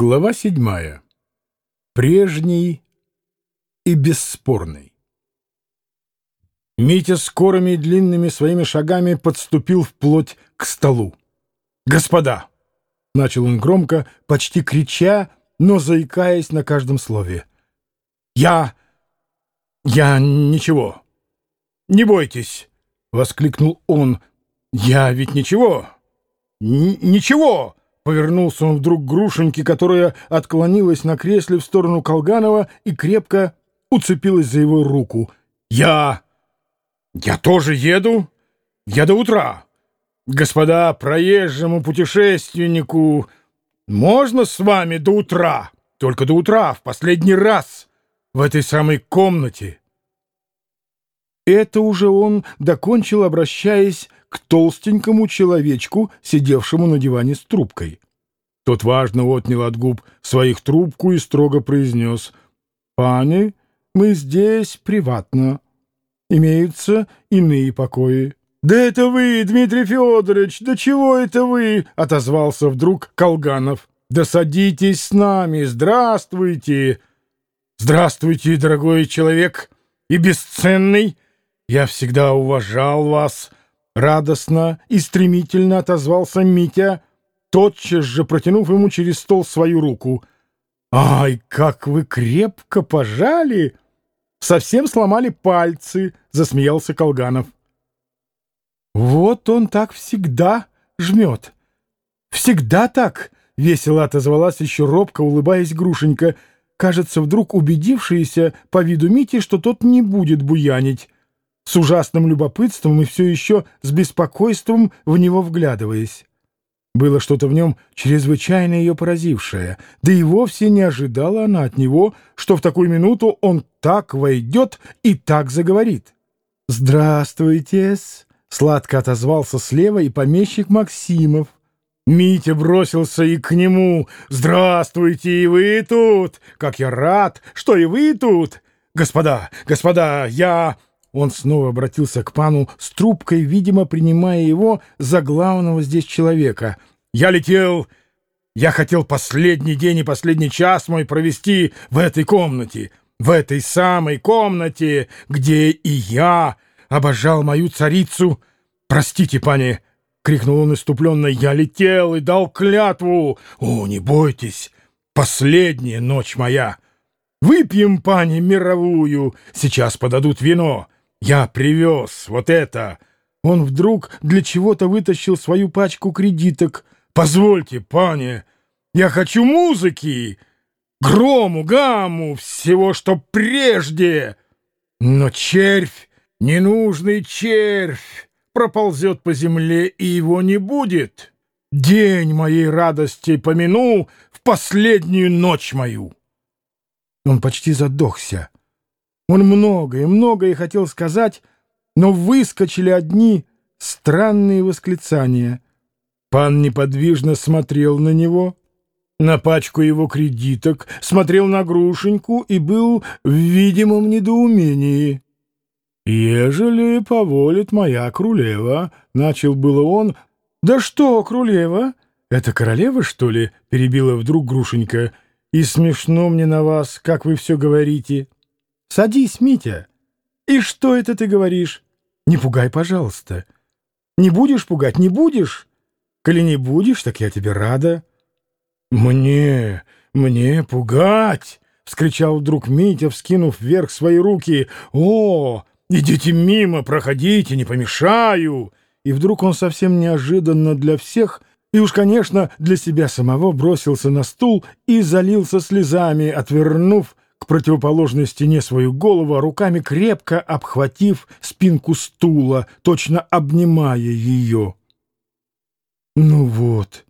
Глава седьмая. Прежний и бесспорный. Митя скорыми и длинными своими шагами подступил вплоть к столу. «Господа!» — начал он громко, почти крича, но заикаясь на каждом слове. «Я... я ничего. Не бойтесь!» — воскликнул он. «Я ведь ничего! Н ничего!» Повернулся он вдруг к Грушеньке, которая отклонилась на кресле в сторону Колганова и крепко уцепилась за его руку. «Я... я тоже еду? Я до утра. Господа, проезжему путешественнику, можно с вами до утра? Только до утра, в последний раз, в этой самой комнате». Это уже он докончил, обращаясь к толстенькому человечку, сидевшему на диване с трубкой. Тот важно отнял от губ своих трубку и строго произнес «Пани, мы здесь приватно. Имеются иные покои». «Да это вы, Дмитрий Федорович! Да чего это вы?» — отозвался вдруг Колганов. «Да садитесь с нами! Здравствуйте!» «Здравствуйте, дорогой человек и бесценный! Я всегда уважал вас!» Радостно и стремительно отозвался Митя, тотчас же протянув ему через стол свою руку. «Ай, как вы крепко пожали! Совсем сломали пальцы!» — засмеялся Колганов. «Вот он так всегда жмет. Всегда так!» — весело отозвалась еще робко, улыбаясь Грушенька, кажется, вдруг убедившаяся по виду Мити, что тот не будет буянить с ужасным любопытством и все еще с беспокойством в него вглядываясь. Было что-то в нем чрезвычайно ее поразившее, да и вовсе не ожидала она от него, что в такую минуту он так войдет и так заговорит. «Здравствуйте-с!» — сладко отозвался слева и помещик Максимов. Митя бросился и к нему. «Здравствуйте, и вы тут! Как я рад, что и вы тут! Господа, господа, я...» Он снова обратился к пану с трубкой, видимо, принимая его за главного здесь человека. «Я летел... Я хотел последний день и последний час мой провести в этой комнате, в этой самой комнате, где и я обожал мою царицу. Простите, пане!» — крикнул он иступленно. «Я летел и дал клятву! О, не бойтесь! Последняя ночь моя! Выпьем, пане, мировую! Сейчас подадут вино!» Я привез вот это. Он вдруг для чего-то вытащил свою пачку кредиток. Позвольте, пане, я хочу музыки, грому, гамму, всего, что прежде. Но червь, ненужный червь, проползет по земле, и его не будет. День моей радости помяну в последнюю ночь мою. Он почти задохся. Он многое, многое хотел сказать, но выскочили одни странные восклицания. Пан неподвижно смотрел на него, на пачку его кредиток, смотрел на Грушеньку и был в видимом недоумении. «Ежели поволит моя Крулева», — начал было он. «Да что, Крулева? Это королева, что ли?» — перебила вдруг Грушенька. «И смешно мне на вас, как вы все говорите». Садись, Митя. И что это ты говоришь? Не пугай, пожалуйста. Не будешь пугать, не будешь? Коли не будешь, так я тебе рада. Мне, мне пугать! — вскричал вдруг Митя, вскинув вверх свои руки. «О, идите мимо, проходите, не помешаю!» И вдруг он совсем неожиданно для всех и уж, конечно, для себя самого бросился на стул и залился слезами, отвернув к противоположной стене свою голову, а руками крепко обхватив спинку стула, точно обнимая ее. «Ну вот,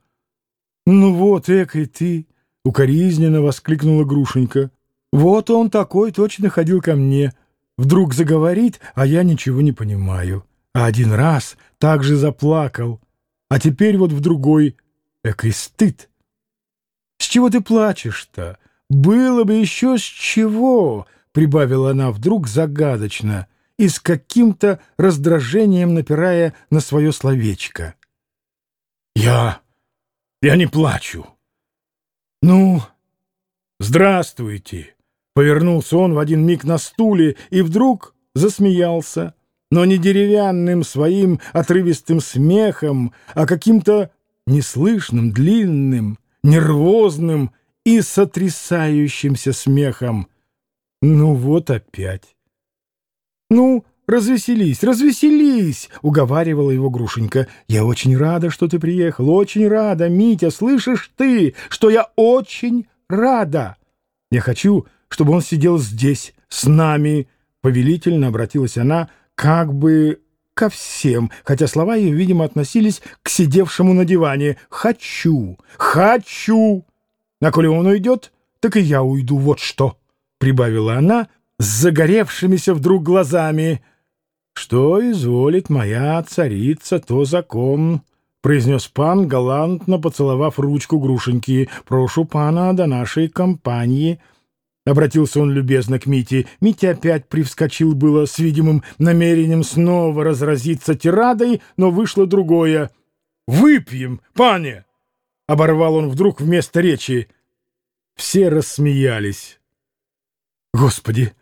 ну вот, экой ты!» — укоризненно воскликнула Грушенька. «Вот он такой точно ходил ко мне. Вдруг заговорит, а я ничего не понимаю. А один раз так же заплакал, а теперь вот в другой. Экой стыд!» «С чего ты плачешь-то?» «Было бы еще с чего!» — прибавила она вдруг загадочно и с каким-то раздражением напирая на свое словечко. «Я... я не плачу. Ну, здравствуйте. Повернулся он в один миг на стуле и вдруг засмеялся, но не деревянным своим отрывистым смехом, а каким-то неслышным, длинным, нервозным и сотрясающимся смехом. Ну вот опять. Ну, развеселись, развеселись, уговаривала его Грушенька. Я очень рада, что ты приехал, очень рада, Митя, слышишь ты, что я очень рада. Я хочу, чтобы он сидел здесь, с нами, повелительно обратилась она, как бы ко всем, хотя слова ее, видимо, относились к сидевшему на диване. «Хочу! Хочу!» «А коли он уйдет, так и я уйду, вот что!» — прибавила она с загоревшимися вдруг глазами. «Что изволит моя царица, то закон», — произнес пан, галантно поцеловав ручку грушеньки. «Прошу пана до нашей компании». Обратился он любезно к Мите. Митя опять привскочил было с видимым намерением снова разразиться тирадой, но вышло другое. «Выпьем, пане!» — оборвал он вдруг вместо речи. Все рассмеялись. «Господи!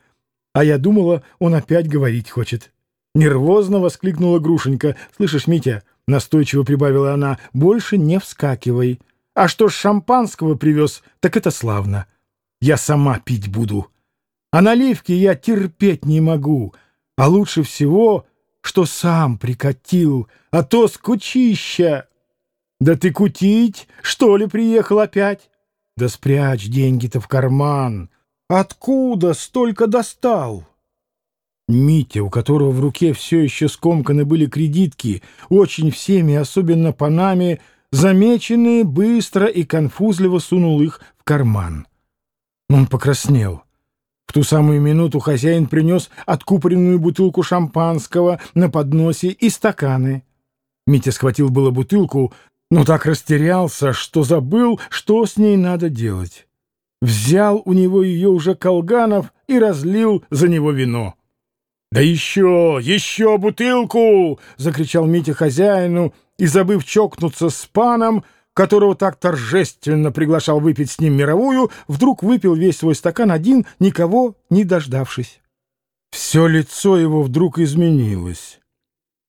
А я думала, он опять говорить хочет». Нервозно воскликнула Грушенька. «Слышишь, Митя?» — настойчиво прибавила она. «Больше не вскакивай. А что ж шампанского привез, так это славно». Я сама пить буду. А наливки я терпеть не могу. А лучше всего, что сам прикатил, а то скучища. Да ты кутить, что ли, приехал опять? Да спрячь деньги-то в карман. Откуда столько достал? Митя, у которого в руке все еще скомканы были кредитки, очень всеми, особенно по нами, замеченные, быстро и конфузливо сунул их в карман. Он покраснел. В ту самую минуту хозяин принес откупоренную бутылку шампанского на подносе и стаканы. Митя схватил было бутылку, но так растерялся, что забыл, что с ней надо делать. Взял у него ее уже Колганов и разлил за него вино. «Да еще, еще бутылку!» — закричал Митя хозяину, и, забыв чокнуться с паном, которого так торжественно приглашал выпить с ним мировую, вдруг выпил весь свой стакан один, никого не дождавшись. Все лицо его вдруг изменилось.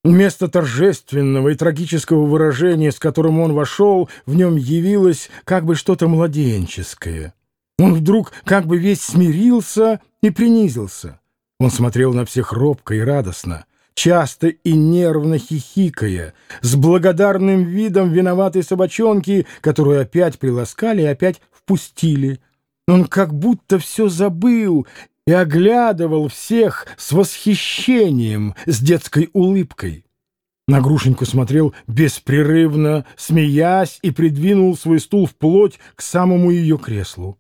Вместо торжественного и трагического выражения, с которым он вошел, в нем явилось как бы что-то младенческое. Он вдруг как бы весь смирился и принизился. Он смотрел на всех робко и радостно — часто и нервно хихикая, с благодарным видом виноватой собачонки, которую опять приласкали и опять впустили. Он как будто все забыл и оглядывал всех с восхищением, с детской улыбкой. На Грушеньку смотрел беспрерывно, смеясь, и придвинул свой стул вплоть к самому ее креслу.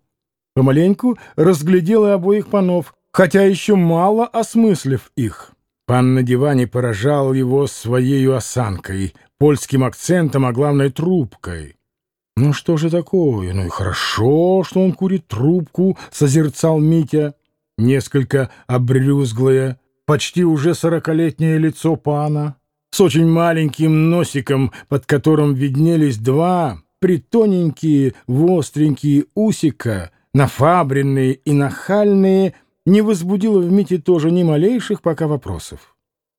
Помаленьку разглядел и обоих панов, хотя еще мало осмыслив их. Пан на диване поражал его своей осанкой, польским акцентом, а главное трубкой. «Ну что же такое? Ну и хорошо, что он курит трубку», — созерцал Митя. Несколько обрюзглое, почти уже сорокалетнее лицо пана, с очень маленьким носиком, под которым виднелись два притоненькие, востренькие усика, нафабренные и нахальные — не возбудило в Мите тоже ни малейших пока вопросов.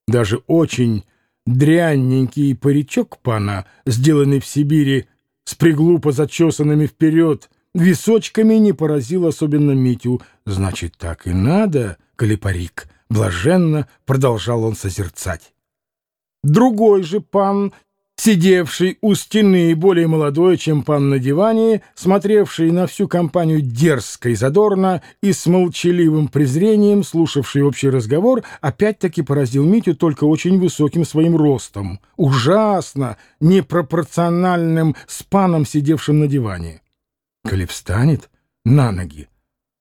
Даже очень дрянненький паричок пана, сделанный в Сибири, с приглупо зачесанными вперед, височками не поразил особенно Митю. «Значит, так и надо, коли парик!» — блаженно продолжал он созерцать. Другой же пан сидевший у стены, более молодой, чем пан на диване, смотревший на всю компанию дерзко и задорно и с молчаливым презрением слушавший общий разговор, опять-таки поразил Митю только очень высоким своим ростом, ужасно непропорциональным с паном, сидевшим на диване. Коли встанет на ноги,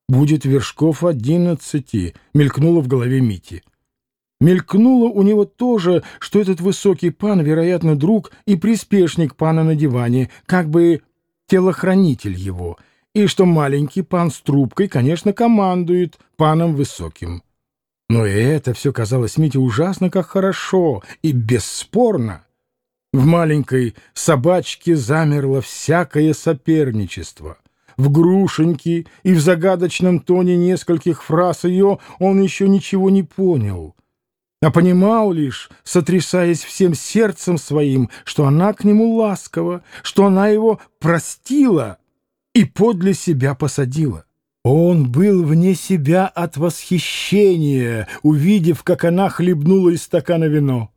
будет вершков одиннадцати, мелькнуло в голове Мити. Мелькнуло у него тоже, что этот высокий пан, вероятно, друг и приспешник пана на диване, как бы телохранитель его, и что маленький пан с трубкой, конечно, командует паном высоким. Но и это все казалось Мите ужасно как хорошо и бесспорно. В маленькой собачке замерло всякое соперничество. В грушеньке и в загадочном тоне нескольких фраз ее он еще ничего не понял, а понимал лишь, сотрясаясь всем сердцем своим, что она к нему ласкова, что она его простила и подле себя посадила. Он был вне себя от восхищения, увидев, как она хлебнула из стакана вино.